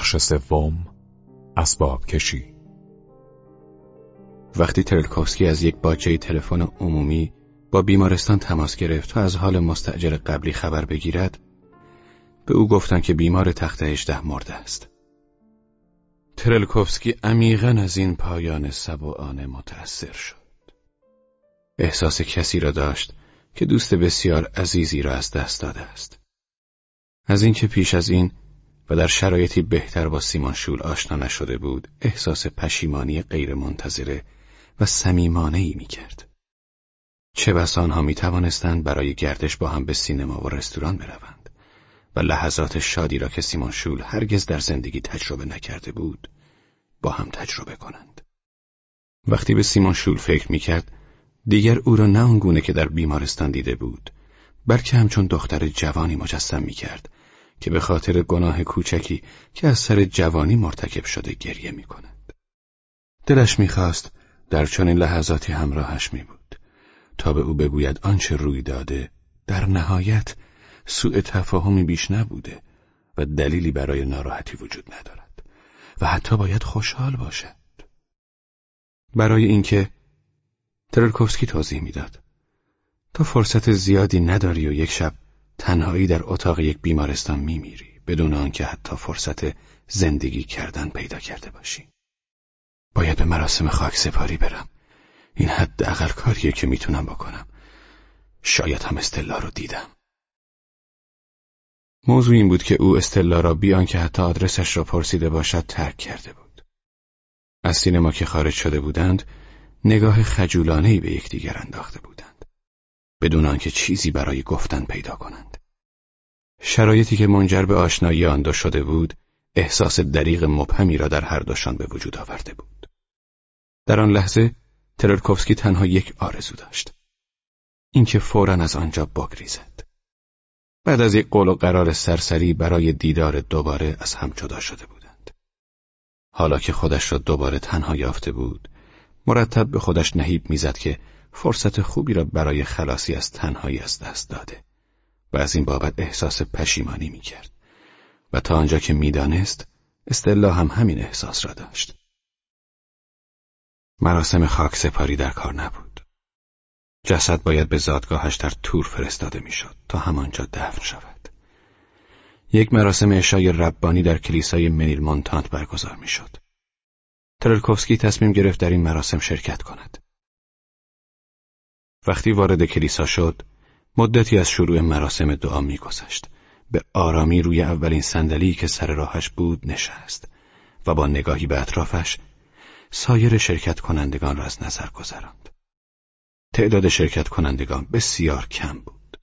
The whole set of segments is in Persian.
بخش سوم اسباب کشی. وقتی ترلکوفسکی از یک باجه تلفن عمومی با بیمارستان تماس گرفت تا از حال مستجر قبلی خبر بگیرد به او گفتند که بیمار تخت هجده مرده است. ترلکوفسکی عمیقا از این پایان سبوانه متأثر شد. احساس کسی را داشت که دوست بسیار عزیزی را از دست داده است. از اینکه پیش از این و در شرایطی بهتر با سیمان شول آشنا نشده بود احساس پشیمانی غیرمنتظره و صمیمانه ای می کرد. چه بس آنها می توانستند برای گردش با هم به سینما و رستوران بروند و لحظات شادی را که سیمان شول هرگز در زندگی تجربه نکرده بود با هم تجربه کنند. وقتی به سیمان شول فکر می کرد دیگر او را نه آنگونه که در بیمارستان دیده بود بلکه همچون دختر جوانی مجسم می کرد که به خاطر گناه کوچکی که از سر جوانی مرتکب شده گریه می کند. دلش می‌خواست در چنین لحظاتی همراهش می بود تا به او بگوید آنچه روی داده در نهایت سوء تفاهمی بیش نبوده و دلیلی برای ناراحتی وجود ندارد و حتی باید خوشحال باشد. برای اینکه ترلکوفسکی توضیح می‌داد تا فرصت زیادی نداری و یک شب تنهایی در اتاق یک بیمارستان میمیری بدون آنکه حتی فرصت زندگی کردن پیدا کرده باشی. باید به مراسم خاک سپاری برم. این حد اقل کاریه که می‌تونم بکنم. شاید هم استلا رو دیدم. موضوع این بود که او استلا را بیان که حتی آدرسش را پرسیده باشد ترک کرده بود. از سینما که خارج شده بودند نگاه خجولانهی به یکدیگر انداخته بودند بدون آنکه چیزی برای گفتن پیدا کنند. شرایطی که منجر به آشنایی آن دو شده بود احساس دریغ مبهمی را در هر دوشان به وجود آورده بود. در آن لحظه ترلکوفسکی تنها یک آرزو داشت. اینکه فورا از آنجا بگریزد. بعد از یک قول و قرار سرسری برای دیدار دوباره از هم جدا شده بودند. حالا که خودش را دوباره تنها یافته بود مرتب به خودش نهیب می‌زد که فرصت خوبی را برای خلاصی از تنهایی از دست داده و از این بابت احساس پشیمانی می‌کرد. و تا آنجا که می‌دانست استلا هم همین احساس را داشت. مراسم خاک سپاری در کار نبود. جسد باید به زادگاهش در تور فرستاده می‌شد تا همانجا دفن شود. یک مراسم اشای ربانی در کلیسای منیل مونتانت برگزار می‌شد. ترلکوفسکی تصمیم گرفت در این مراسم شرکت کند. وقتی وارد کلیسا شد مدتی از شروع مراسم دعا میگذشت به آرامی روی اولین صندلی که سر راهش بود نشست و با نگاهی به اطرافش سایر شرکت کنندگان را از نظر گذراند. تعداد شرکت کنندگان بسیار کم بود.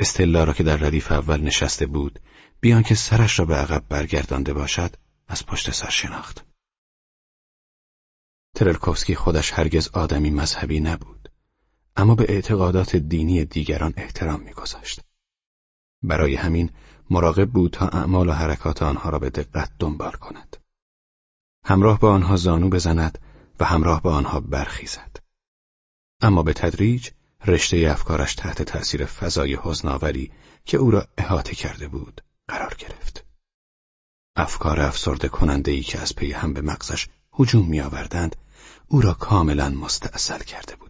استلا را که در ردیف اول نشسته بود بیان که سرش را به عقب برگردانده باشد از پشت سر شناخت. ترلکوفسکی خودش هرگز آدمی مذهبی نبود. اما به اعتقادات دینی دیگران احترام میگذاشت. برای همین مراقب بود تا اعمال و حرکات آنها را به دقت دنبال کند. همراه با آنها زانو بزند و همراه با آنها برخیزد. اما به تدریج رشته افکارش تحت تأثیر فضای حزناوری که او را احاطه کرده بود قرار گرفت. افکار افسرده کننده ای که از پی هم به مغزش هجوم می آوردند او را کاملا مستاصل کرده بودند.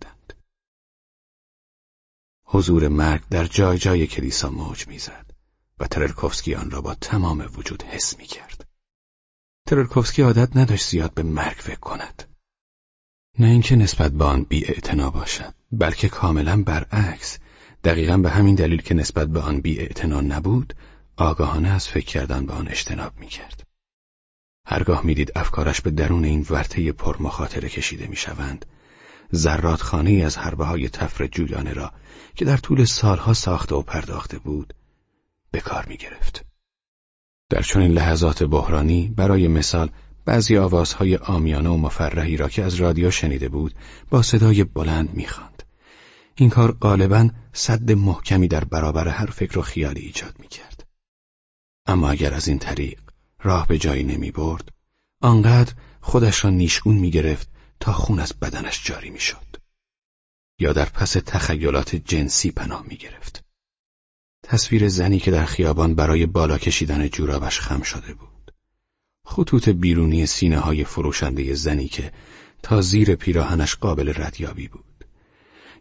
حضور مرگ در جای جای کلیسا موج می‌زد و ترلکوفسکی آن را با تمام وجود حس می کرد. ترلکوفسکی عادت نداشت زیاد به مرگ فکر کند. نه اینکه نسبت به آن بی باشد بلکه کاملا برعکس دقیقا به همین دلیل که نسبت به آن بی نبود آگاهانه از فکر کردن به آن اجتناب می کرد. هرگاه می‌دید افکارش به درون این ورطه پر مخاطره کشیده می‌شوند ذرات خانه از حربه های تفر جویانه را که در طول سالها ساخته و پرداخته بود به کار می گرفت. در چنین لحظات بحرانی برای مثال بعضی آوازهای آمیانه و مفرحی را که از رادیو شنیده بود با صدای بلند می‌خواند. این کار غالبا صد محکمی در برابر هر فکر و خیالی ایجاد می‌کرد. اما اگر از این طریق راه به جایی نمی برد، آنقدر خودش را نیشگون می گرفت تا خون از بدنش جاری می شد. یا در پس تخیلات جنسی پناه می گرفت. تصویر زنی که در خیابان برای بالا کشیدن جورابش خم شده بود. خطوط بیرونی سینه های فروشنده زنی که تا زیر پیراهنش قابل ردیابی بود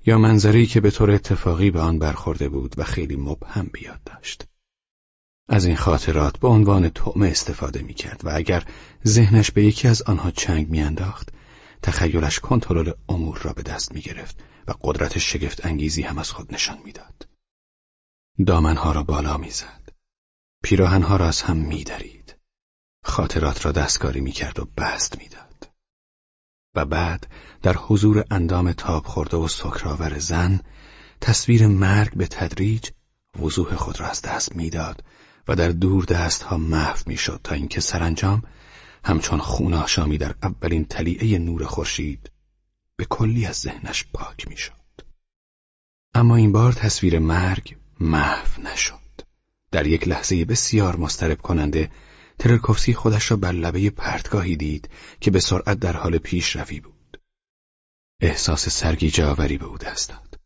یا منظری که به طور اتفاقی به آن برخورده بود و خیلی مبهم بیاد داشت از این خاطرات به عنوان طعمه استفاده می کرد و اگر ذهنش به یکی از آنها چنگ میانداخت تخیلش کنترل امور را به دست می گرفت و قدرت شگفت انگیزی هم از خود نشان می‌داد. دامنها را بالا می‌زد. پیراهنها را از هم میدرید. خاطرات را دستکاری می‌کرد و بست می‌داد. و بعد در حضور اندام تاب خورده و سکرآور زن تصویر مرگ به تدریج وضوح خود را از دست می‌داد و در دور دست ها محو می‌شد تا اینکه سرانجام همچون خون آشامی در اولین تلیعه نور خورشید به کلی از ذهنش پاک می‌شد. اما این بار تصویر مرگ محو نشد. در یک لحظه بسیار مسترب کننده ترکوفسکی خودش را بر لبه پرتگاهی دید که به سرعت در حال پیشروی بود. احساس سرگیجه آوری به او دست داد.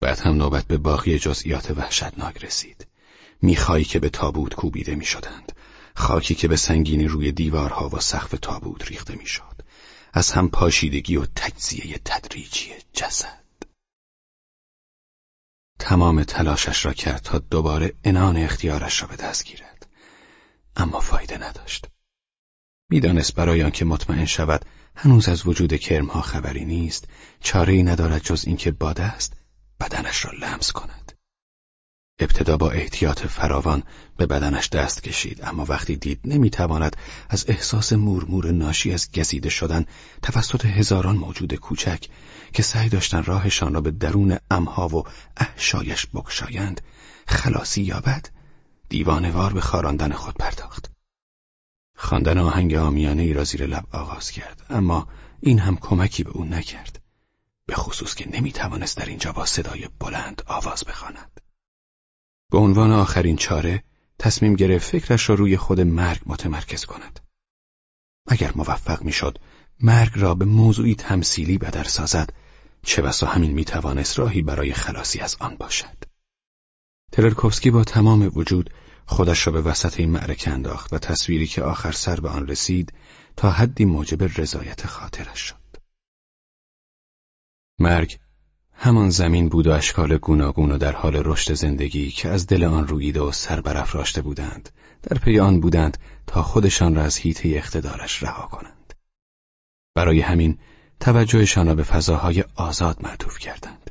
بعد هم نوبت به باقی جزئیات وحشتناک رسید. میخایی که به تابوت کوبیده می‌شدند، خاکی که به سنگینی روی دیوارها و سقف تابوت ریخته می‌شد. از هم پاشیدگی و تجزیه تدریجی جسد. تمام تلاشش را کرد تا دوباره انان اختیارش را به دست گیرد. اما فایده نداشت. می‌دانست برای آنکه مطمئن شود هنوز از وجود کرمها خبری نیست چاره ای ندارد جز اینکه باده است بدنش را لمس کند ابتدا با احتیاط فراوان به بدنش دست کشید اما وقتی دید نمی‌تواند از احساس مورمور ناشی از گزیده شدن توسط هزاران موجود کوچک که سعی داشتن راهشان را به درون امها و احشایش بکشایند خلاصی یابد دیوانوار به خاراندن خود پرداخت خواندن آهنگ آمیانه ای را زیر لب آغاز کرد اما این هم کمکی به او نکرد به خصوص که نمی‌توانست در اینجا با صدای بلند آواز بخواند. به عنوان آخرین چاره تصمیم گرفت فکرش را روی خود مرگ متمرکز کند. اگر موفق می‌شد مرگ را به موضوعی تمثیلی بدر سازد چه بسا همین می‌توانست راهی برای خلاصی از آن باشد. ترلکوفسکی با تمام وجود خودش را به وسط این معرکه انداخت و تصویری که آخر سر به آن رسید تا حدی موجب رضایت خاطرش شد. مرگ همان زمین بود و اشکال گوناگون و در حال رشد زندگی که از دل آن رویده و سر برافراشته بودند. در پی آن بودند تا خودشان را از حیطه اقتدارش رها کنند. برای همین توجهشان را به فضاهای آزاد معطوف کردند.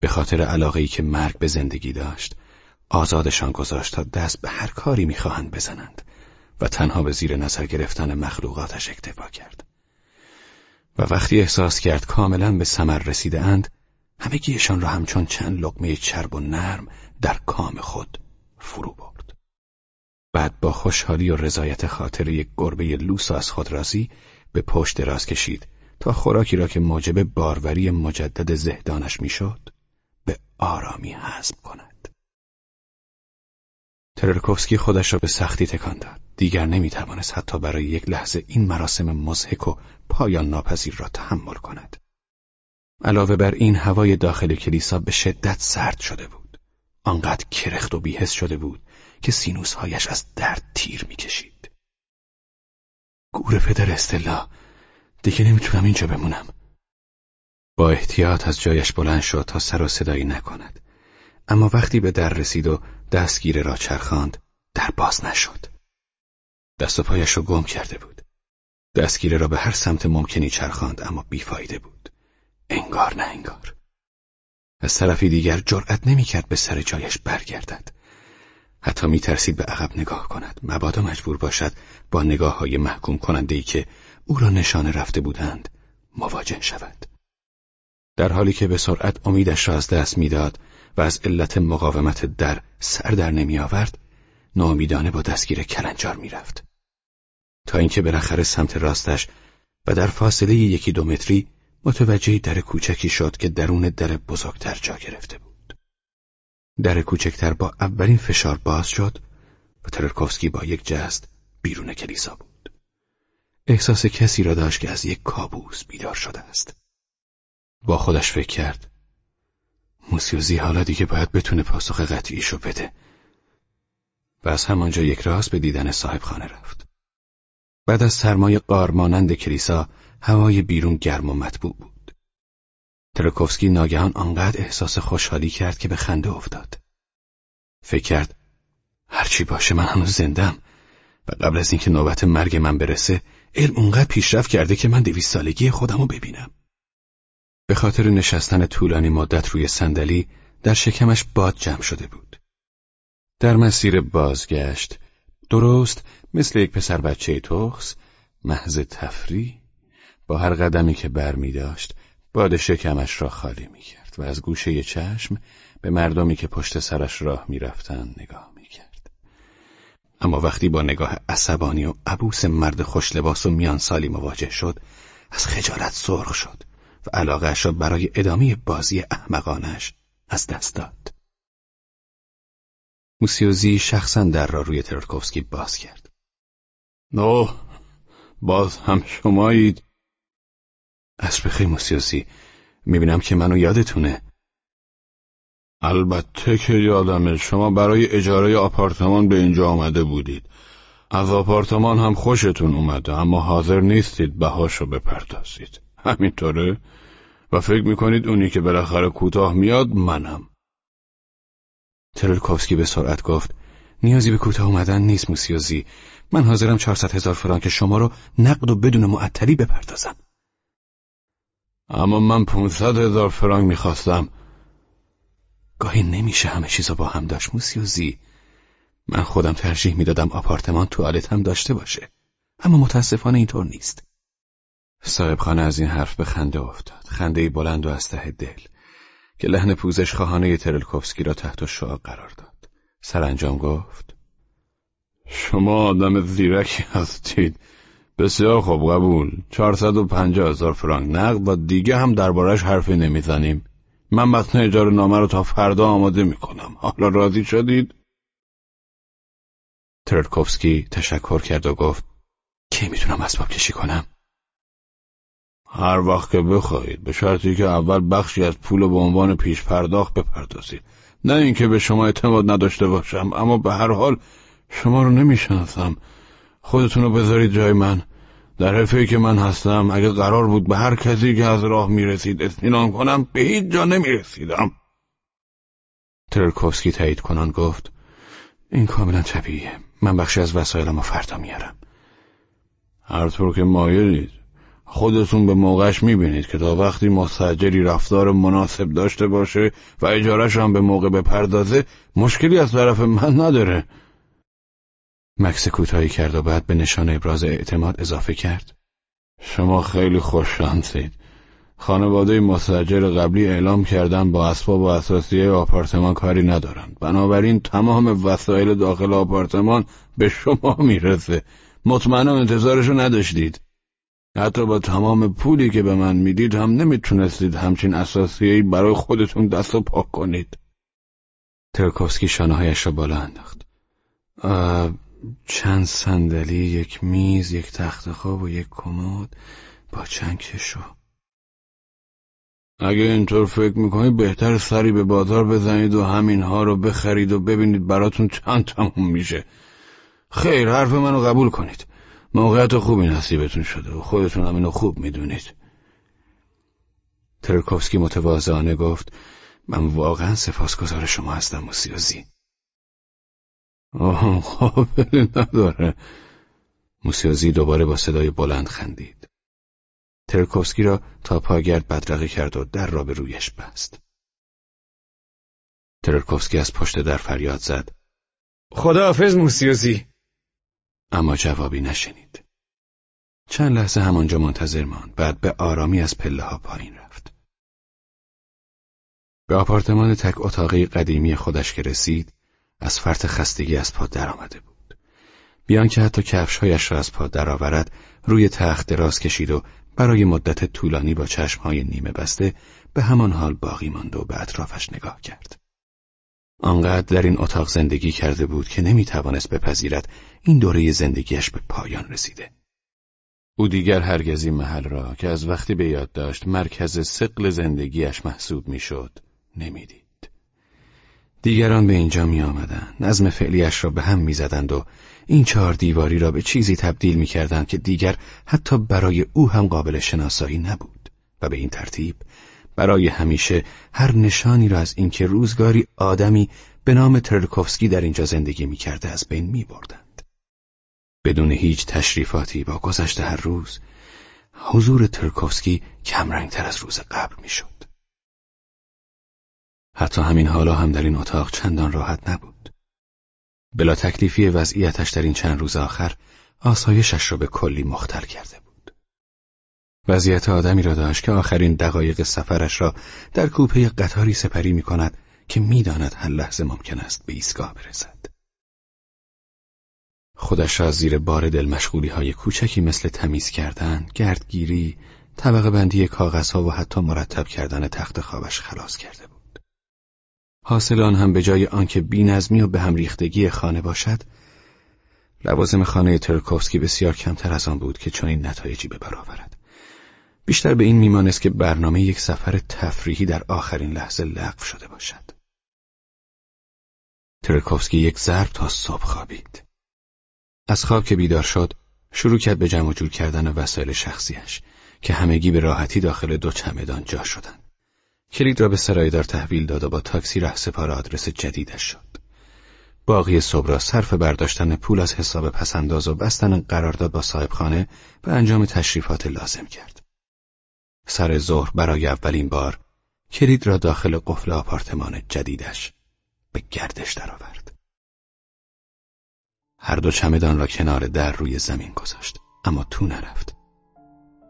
به خاطر علاقه که مرگ به زندگی داشت آزادشان گذاشت تا دست به هر کاری می‌خواهند بزنند و تنها به زیر نظر گرفتن مخلوقاتش اکتفا کرد. و وقتی احساس کرد کاملا به سمر رسیده اند همگیشان را همچون چند لقمه چرب و نرم در کام خود فرو برد. بعد با خوشحالی و رضایت خاطر یک گربه لوس از خود رازی به پشت دراز کشید تا خوراکی را که موجب باروری مجدد زهدانش می‌شد به آرامی هضم کند. ترلکوفسکی خودش را به سختی تکان داد. دیگر نمی‌توانست حتی برای یک لحظه این مراسم مزهک و پایان ناپذیر را تحمل کند. علاوه بر این هوای داخل کلیسا به شدت سرد شده بود. آنقدر کرخت و بیهس شده بود که سینوسهایش از درد تیر می‌کشید. گور پدر استلا دیگه نمی‌تونم اینجا بمونم. با احتیاط از جایش بلند شد تا سر و صدایی نکند. اما وقتی به در رسید و دستگیره را چرخاند در باز نشد. دست و پایش را گم کرده بود. دستگیره را به هر سمت ممکنی چرخاند اما بیفایده بود. انگار نه انگار. از طرفی دیگر جرأت نمی‌کرد به سر جایش برگردد. حتی میترسید به عقب نگاه کند. مبادا مجبور باشد با نگاه های محکوم کننده ای که او را نشانه رفته بودند مواجه شود. در حالی که به سرعت امیدش را از دست می‌داد و از علت مقاومت در سر در نمی آورد ناامیدانه با دستگیر کلنجار می‌رفت. تا اینکه بالاخره سمت راستش و در فاصله یکی دو متری متوجه در کوچکی شد که درون در بزرگتر جا گرفته بود. در کوچکتر با اولین فشار باز شد و ترکوفسکی با یک جست بیرون کلیسا بود. احساس کسی را داشت که از یک کابوس بیدار شده است. با خودش فکر کرد. موسیوزی حالا دیگه باید بتونه پاسخ قطعیشو بده. و از همانجا یک راست به دیدن صاحب خانه رفت. بعد از سرمای قارمانند کلیسا هوای بیرون گرم و مطبوع بود. ترکوفسکی ناگهان آنقدر احساس خوشحالی کرد که به خنده افتاد. فکر کرد هرچی باشه من هنوز زندم و قبل از اینکه نوبت مرگ من برسه علم اونقدر پیشرفت کرده که من دویست سالگی خودم رو ببینم. به خاطر نشستن طولانی مدت روی صندلی در شکمش باد جمع شده بود. در مسیر بازگشت درست مثل یک پسر بچه تخس محض تفریح با هر قدمی که بر می داشت باد شکمش را خالی می کرد و از گوشه چشم به مردمی که پشت سرش راه می رفتن نگاه می کرد. اما وقتی با نگاه عصبانی و عبوس مرد خوش لباس و میان سالی مواجه شد از خجالت سرخ شد و علاقهش را برای ادامه بازی احمقانش از دست داد. موسیوزی شخصا در را روی ترکوفسکی باز کرد. نو باز هم شمایید از بخیر موسیوزی می‌بینم که منو یادتونه. البته که یادمه. شما برای اجاره آپارتمان به اینجا آمده بودید. از آپارتمان هم خوشتون اومده اما حاضر نیستید بهاشو بپردازید. همینطوره؟ و فکر می‌کنید اونی که بالاخره کوتاه میاد منم. ترلکوفسکی به سرعت گفت نیازی به کوتاه اومدن نیست موسیوزی من حاضرم چهارصد هزار فرانک شما رو نقد و بدون معطلی بپردازم. اما من پونصد هزار فرانک می‌خواستم. گاهی نمیشه همه چیزو با هم داشت موسیوزی. من خودم ترجیح می‌دادم آپارتمان توالت هم داشته باشه. اما متاسفانه اینطور نیست. صاحب خانه از این حرف به خنده افتاد. خنده بلند و از ته دل. که لحن پوزش خواهانه ترلکوفسکی را تحت شعا قرار داد. سرانجام گفت شما آدم زیرکی هستید. بسیار خوب قبول. چهارصد و پنجاه هزار فرانک. نقد و دیگه هم دربارش حرفی نمی‌زنیم. من متن اجاره نامه رو تا فردا آماده می‌کنم. حالا راضی شدید؟ ترکوفسکی تشکر کرد و گفت کی می‌تونم اسباب کشی کنم؟ هر وقت که بخواهید. به شرطی که اول بخشی از پول به عنوان پیش پرداخت بپردازید. نه اینکه به شما اعتماد نداشته باشم اما به هر حال شما رو نمی‌شناسم. خودتون رو بذارید جای من. در حرفی که من هستم اگه قرار بود به هر کسی که از راه می‌رسید اطمینان کنم به هیچ جا نمی‌رسیدم. ترکوفسکی تایید کنان گفت این کاملا طبیعیه. من بخشی از وسایلم رو فردا میارم. هر طور که مایلید. خودتون به موقعش می‌بینید که تا وقتی مستجری رفتار مناسب داشته باشه و اجارش هم به موقع بپردازه مشکلی از طرف من نداره. مکس کوتاهی کرد و بعد به نشان ابراز اعتماد اضافه کرد. شما خیلی خوششانسید خانواده مستجر قبلی اعلام کردن با اسباب و اساسیه آپارتمان کاری ندارند. بنابراین تمام وسایل داخل آپارتمان به شما می‌رسه. مطمئنم انتظارشو نداشتید. حتی با تمام پولی که به من می‌دید هم نمی‌تونستید همچین اساسیهی برای خودتون دست و پاک کنید. ترکوفسکی شانههایش را بالا انداخت. چند صندلی، یک میز، یک تخت خواب و یک کمد با چند کشو. اگه اینطور فکر می‌کنید بهتر سری به بازار بزنید و همینها رو بخرید و ببینید براتون چند تموم میشه. خیر حرف منو قبول کنید. موقعیت خوبی نصیبتون شده و خودتون هم اینو خوب می‌دونید. ترکوفسکی متواضعانه گفت من واقعا سپاسگزار شما هستم موسیوزی. آه قابلی نداره. موسیوزی دوباره با صدای بلند خندید. ترکوفسکی را تا پاگرد بدرقه کرد و در را به رویش بست. ترکوفسکی از پشت در فریاد زد. خداحافظ موسیوزی اما جوابی نشنید. چند لحظه همانجا منتظر ماند. بعد به آرامی از پله ها پایین رفت. به آپارتمان تک اتاقی قدیمی خودش که رسید از فرط خستگی از پا درآمده بود بیان که حتی کفشهایش را از پا درآورد روی تخت دراز کشید و برای مدت طولانی با چشمهای نیمه بسته به همان حال باقی ماند و به اطرافش نگاه کرد آنقدر در این اتاق زندگی کرده بود که نمی توانست بپذیرد این دوره زندگیش به پایان رسیده. او دیگر هرگز این محل را که از وقتی به یاد داشت مرکز سقل زندگیش محسوب می‌شد نمی‌دید. دیگران به اینجا می آمدن. نظم فعلیش را به هم می زدند و این چهار دیواری را به چیزی تبدیل می کردند که دیگر حتی برای او هم قابل شناسایی نبود و به این ترتیب برای همیشه هر نشانی را از اینکه روزگاری آدمی به نام ترکوفسکی در اینجا زندگی می کرده از بین می بردند. بدون هیچ تشریفاتی با گذشت هر روز حضور ترکوفسکی کمرنگتر از روز قبل می شد. حتی همین حالا هم در این اتاق چندان راحت نبود. بلا تکلیفی وضعیتش در این چند روز آخر آسایشش را به کلی مختل کرده بود. وضعیت آدمی را داشت که آخرین دقایق سفرش را در کوپه قطاری سپری می کند که می‌داند هر لحظه ممکن است به ایستگاه برسد. خودش را زیر بار دل مشغولی های کوچکی مثل تمیز کردن، گردگیری، طبقه بندی کاغذها و حتی مرتب کردن تخت خوابش خلاص کرده بود. حاصل آن هم به جای آنکه بینظمی و به هم ریختگی خانه باشد لوازم خانه ترکوفسکی بسیار کمتر از آن بود که چنین نتایجی به برآورد بیشتر به این میمانست که برنامه یک سفر تفریحی در آخرین لحظه لغو شده باشد. ترکوفسکی یک ضرب تا صبح خوابید. از خواب که بیدار شد شروع کرد به جمع جور کردن وسایل شخصیش که همگی به راحتی داخل دو چمدان جا شدند. کلید را به سرایدار تحویل داد و با تاکسی ره سپار آدرس جدیدش شد. باقی صبح را صرف برداشتن پول از حساب پسنداز و بستن قرارداد با صاحبخانه به انجام تشریفات لازم کرد. سر ظهر برای اولین بار کلید را داخل قفل آپارتمان جدیدش به گردش درآورد. هر دو چمدان را کنار در روی زمین گذاشت اما تو نرفت.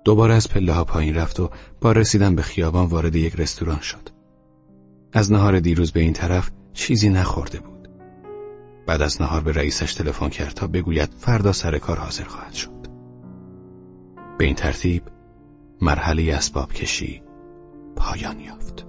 دوباره از پله ها پایین رفت و با رسیدن به خیابان وارد یک رستوران شد. از نهار دیروز به این طرف چیزی نخورده بود. بعد از نهار به رئیسش تلفن کرد تا بگوید فردا سر کار حاضر خواهد شد. به این ترتیب مرحله اسباب کشی پایان یافت.